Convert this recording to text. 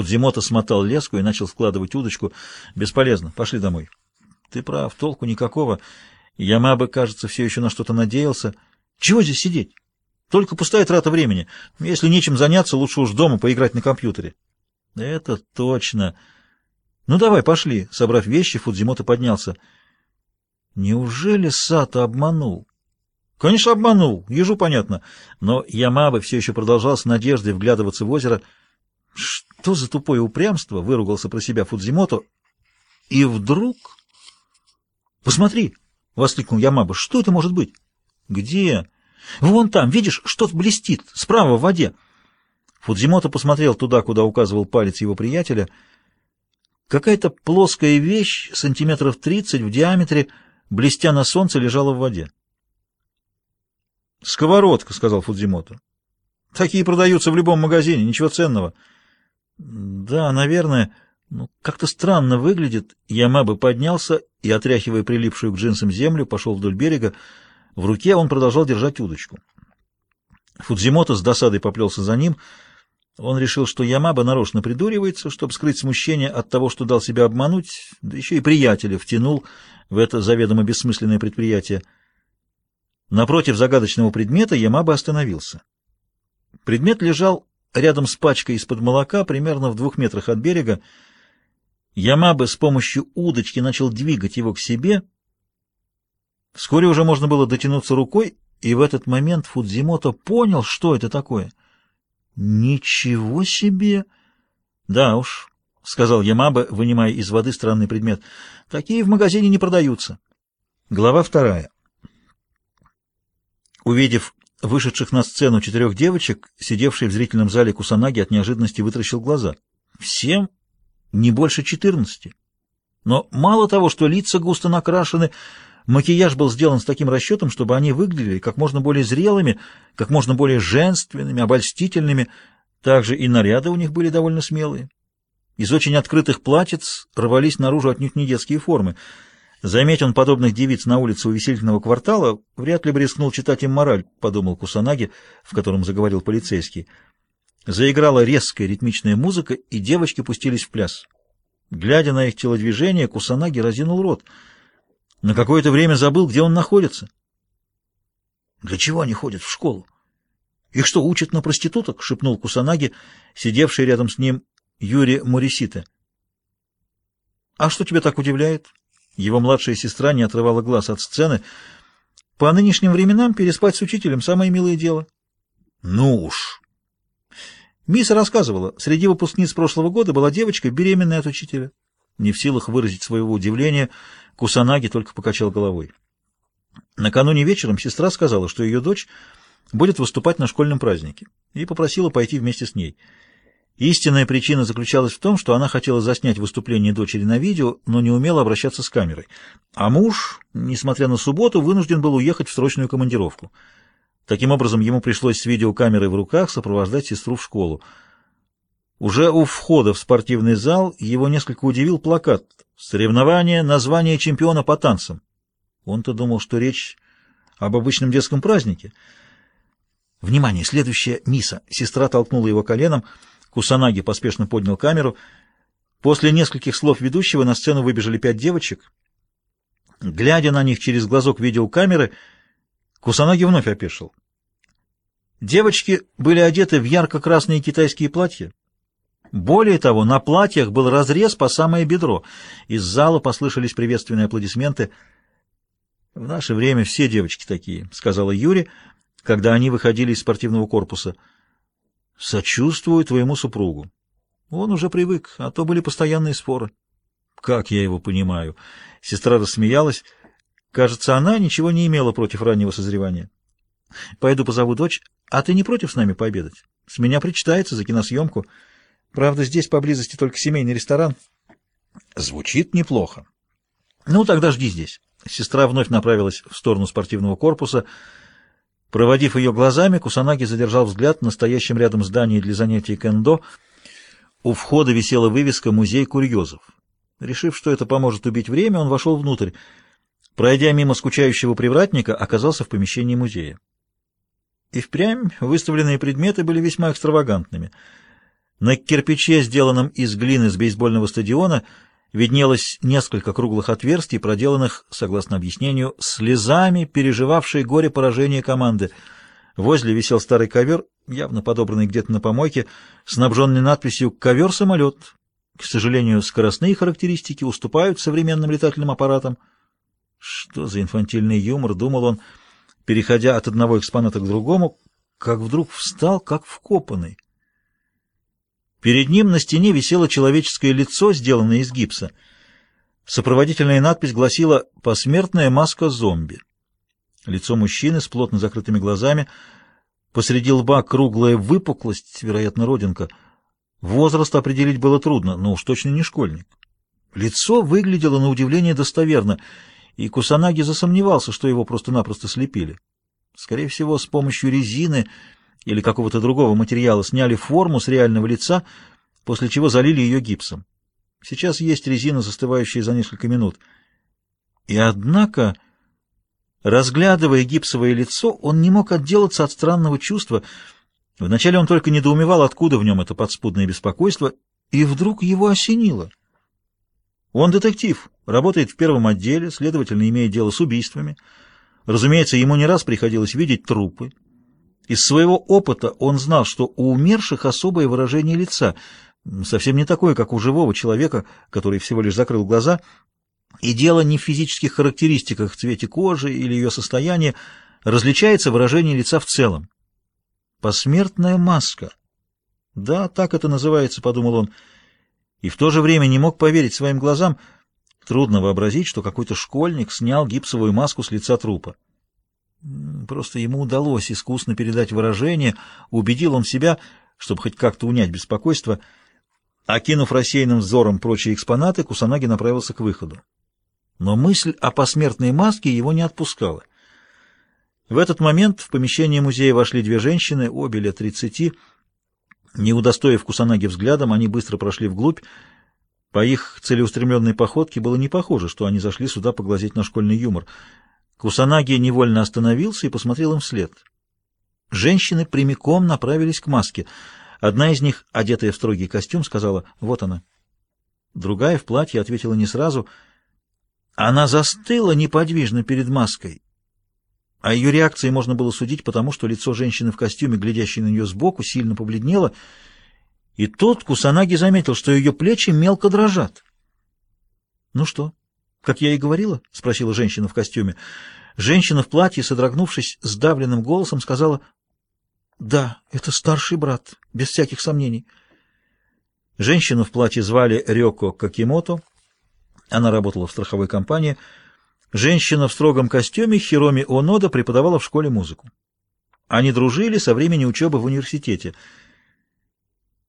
Фудзимото смотал леску и начал складывать удочку. Бесполезно. Пошли домой. Ты прав, толку никакого. Ямаба, кажется, все еще на что-то надеялся. Чего здесь сидеть? Только пустая трата времени. Если нечем заняться, лучше уж дома поиграть на компьютере. Это точно. Ну давай, пошли. Собрав вещи, Фудзимото поднялся. Неужели Сато обманул? Конечно, обманул. Ежу понятно. Но Ямаба все еще продолжал с надеждой вглядываться в озеро. Что за тупое упрямство? Выругался про себя Фудзимото. И вдруг... Посмотри! Воскликнул Ямаба. Что это может быть? Где? Вон там, видишь, что-то блестит, справа в воде. Фудзимото посмотрел туда, куда указывал палец его приятеля. Какая-то плоская вещь, сантиметров тридцать в диаметре, блестя на солнце, лежала в воде. «Сковородка», — сказал Фудзимото. «Такие продаются в любом магазине, ничего ценного». «Да, наверное, ну, как-то странно выглядит». Ямаба поднялся и, отряхивая прилипшую к джинсам землю, пошел вдоль берега. В руке он продолжал держать удочку. Фудзимото с досадой поплелся за ним. Он решил, что Ямаба нарочно придуривается, чтобы скрыть смущение от того, что дал себя обмануть, да еще и приятеля втянул в это заведомо бессмысленное предприятие. Напротив загадочного предмета Ямаба остановился. Предмет лежал рядом с пачкой из-под молока, примерно в двух метрах от берега. Ямаба с помощью удочки начал двигать его к себе — Вскоре уже можно было дотянуться рукой, и в этот момент Фудзимото понял, что это такое. «Ничего себе!» «Да уж», — сказал Ямаба, вынимая из воды странный предмет, — «такие в магазине не продаются». Глава вторая. Увидев вышедших на сцену четырех девочек, сидевший в зрительном зале Кусанаги от неожиданности вытращил глаза. Всем не больше четырнадцати. Но мало того, что лица густо накрашены, Макияж был сделан с таким расчетом, чтобы они выглядели как можно более зрелыми, как можно более женственными, обольстительными. Также и наряды у них были довольно смелые. Из очень открытых платьиц рвались наружу отнюдь не детские формы. Заметь он подобных девиц на улице увеселительного квартала, вряд ли бы рискнул читать им мораль, подумал Кусанаги, в котором заговорил полицейский. Заиграла резкая ритмичная музыка, и девочки пустились в пляс. Глядя на их телодвижения, Кусанаги разинул рот — на какое-то время забыл, где он находится. Для чего они ходят в школу? Их что, учат на проституток? шепнул Кусанаги, сидевший рядом с ним Юрий Морисита. А что тебя так удивляет? Его младшая сестра не отрывала глаз от сцены. По нынешним временам переспать с учителем самое милое дело. Ну уж. Мисс рассказывала, среди выпускниц прошлого года была девочка, беременная от учителя. Не в силах выразить своего удивления, Кусанаги только покачал головой. Накануне вечером сестра сказала, что ее дочь будет выступать на школьном празднике, и попросила пойти вместе с ней. Истинная причина заключалась в том, что она хотела заснять выступление дочери на видео, но не умела обращаться с камерой. А муж, несмотря на субботу, вынужден был уехать в срочную командировку. Таким образом, ему пришлось с видеокамерой в руках сопровождать сестру в школу. Уже у входа в спортивный зал его несколько удивил плакат «Соревнование, название чемпиона по танцам». Он-то думал, что речь об обычном детском празднике. «Внимание! Следующая миса!» Сестра толкнула его коленом. Кусанаги поспешно поднял камеру. После нескольких слов ведущего на сцену выбежали пять девочек. Глядя на них через глазок видеокамеры, Кусанаги вновь опешил. Девочки были одеты в ярко-красные китайские платья, более того, на платьях был разрез по самое бедро. Из зала послышались приветственные аплодисменты. «В наше время все девочки такие», — сказала Юре, когда они выходили из спортивного корпуса. «Сочувствую твоему супругу. Он уже привык, а то были постоянные споры». «Как я его понимаю?» Сестра рассмеялась. «Кажется, она ничего не имела против раннего созревания». «Пойду позову дочь. А ты не против с нами пообедать? С меня причитается за киносъемку». Правда, здесь поблизости только семейный ресторан. Звучит неплохо. Ну, тогда жди здесь. Сестра вновь направилась в сторону спортивного корпуса. Проводив ее глазами, Кусанаги задержал взгляд на стоящем рядом здании для занятий кендо. У входа висела вывеска «Музей курьезов». Решив, что это поможет убить время, он вошел внутрь. Пройдя мимо скучающего привратника, оказался в помещении музея. И впрямь выставленные предметы были весьма экстравагантными — На кирпиче, сделанном из глины с бейсбольного стадиона, виднелось несколько круглых отверстий, проделанных, согласно объяснению, слезами, переживавшей горе поражения команды. Возле висел старый ковер, явно подобранный где-то на помойке, снабженный надписью «Ковер-самолет». К сожалению, скоростные характеристики уступают современным летательным аппаратам. Что за инфантильный юмор, думал он, переходя от одного экспоната к другому, как вдруг встал, как вкопанный. Перед ним на стене висело человеческое лицо, сделанное из гипса. Сопроводительная надпись гласила «Посмертная маска зомби». Лицо мужчины с плотно закрытыми глазами, посреди лба круглая выпуклость, вероятно, родинка. Возраст определить было трудно, но уж точно не школьник. Лицо выглядело на удивление достоверно, и Кусанаги засомневался, что его просто-напросто слепили. Скорее всего, с помощью резины или какого-то другого материала сняли форму с реального лица, после чего залили ее гипсом. Сейчас есть резина, застывающая за несколько минут. И однако, разглядывая гипсовое лицо, он не мог отделаться от странного чувства. Вначале он только недоумевал, откуда в нем это подспудное беспокойство, и вдруг его осенило. Он детектив, работает в первом отделе, следовательно, имеет дело с убийствами. Разумеется, ему не раз приходилось видеть трупы, из своего опыта он знал, что у умерших особое выражение лица, совсем не такое, как у живого человека, который всего лишь закрыл глаза, и дело не в физических характеристиках, цвете кожи или ее состоянии, различается выражение лица в целом. Посмертная маска. Да, так это называется, подумал он, и в то же время не мог поверить своим глазам. Трудно вообразить, что какой-то школьник снял гипсовую маску с лица трупа. Просто ему удалось искусно передать выражение, убедил он себя, чтобы хоть как-то унять беспокойство. Окинув рассеянным взором прочие экспонаты, Кусанаги направился к выходу. Но мысль о посмертной маске его не отпускала. В этот момент в помещение музея вошли две женщины, обе лет тридцати. Не удостоив Кусанаги взглядом, они быстро прошли вглубь. По их целеустремленной походке было не похоже, что они зашли сюда поглазеть на школьный юмор — Кусанаги невольно остановился и посмотрел им вслед. Женщины прямиком направились к маске. Одна из них, одетая в строгий костюм, сказала «Вот она». Другая в платье ответила не сразу. Она застыла неподвижно перед маской. О ее реакции можно было судить, потому что лицо женщины в костюме, глядящей на нее сбоку, сильно побледнело, и тут Кусанаги заметил, что ее плечи мелко дрожат. «Ну что?» «Как я и говорила?» — спросила женщина в костюме. Женщина в платье, содрогнувшись, сдавленным голосом сказала «Да, это старший брат, без всяких сомнений». Женщину в платье звали Рёко Какимото. Она работала в страховой компании. Женщина в строгом костюме Хироми Онода преподавала в школе музыку. Они дружили со времени учебы в университете —